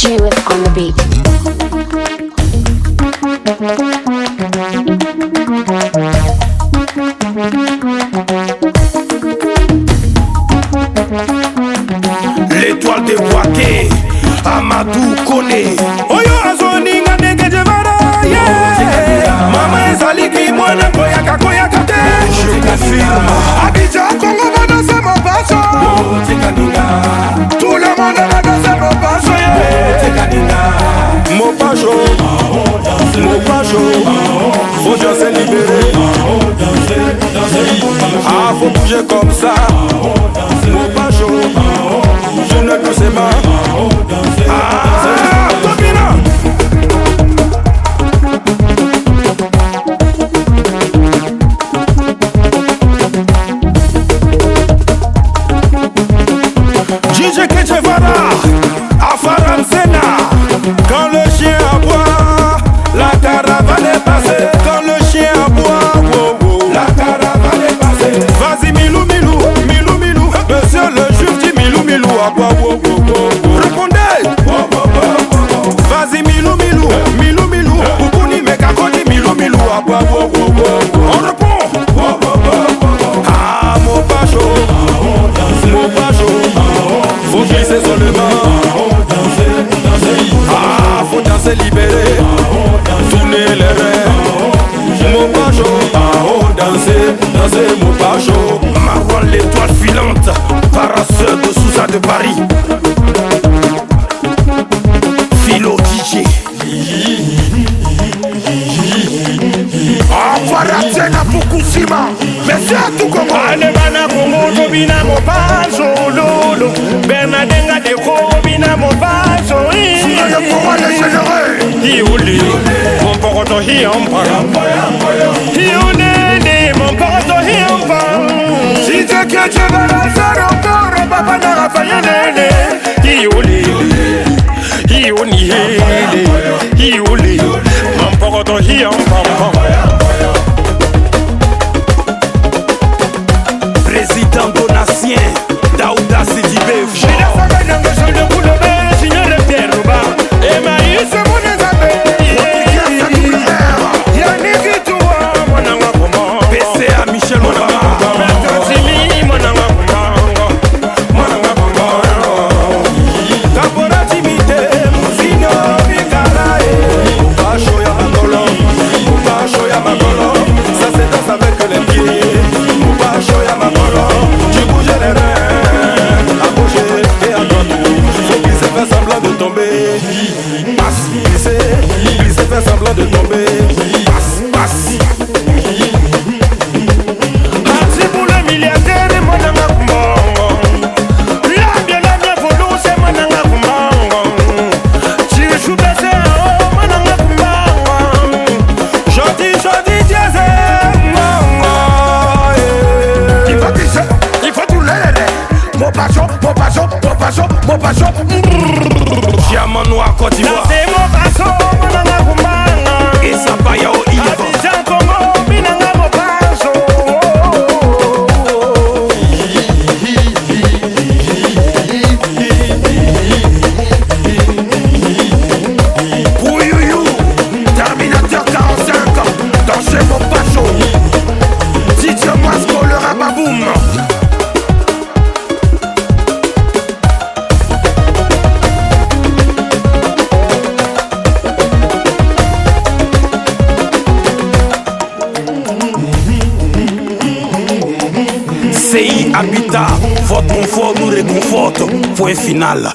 Jewett on the beat. L'étoile de Boaké, Amadou Kone. oyo azoninga ndenge jevara mama ezaliki mwana koyaka koyaka te Je confirme. abidja kongo badanse mopaso tout bouger comme ça. Mopaso journée doucement ah tobina. DJ Kechevara, Répondez. Vas-y, Milou, Milou, Milou, Milou. Boubouni, Mekakodi, Milou, Milou, aboie, wow, wow, wow. On répond. Ah, mon pacho, mon pacho. Faut glisser seulement. Ah, faut danser libéré. Tourner les reins. Mon pacho, ah, oh, danser, danser, mon pacho. Marwan, l'étoile filante, paraseur de de Paris. Philo DJ. Aparatena Fukushima. Bana kongo tobina mopaso lolo bernadenga deko bina mopaso Le pouvoir est généreux. hiuli papa na rafanya nene. Ioni ioni de tomber. Passe, passe. Atibula milliardaire, mwananga kumbongo. Labia, labia, voluse, mwananga kumbongo. Chichu bese, oh, mwananga kumbongo. Jodi, jodi, jazz, mbongo, yeah. Il faut tisser, il faut tout l'air. Mon pacho, mon pacho, mon pacho, mon pacho. Diamant noir Côte d'Ivoire. Et ça paye au Ivoire. CI Habitat, vote confort nous réconforte, point final.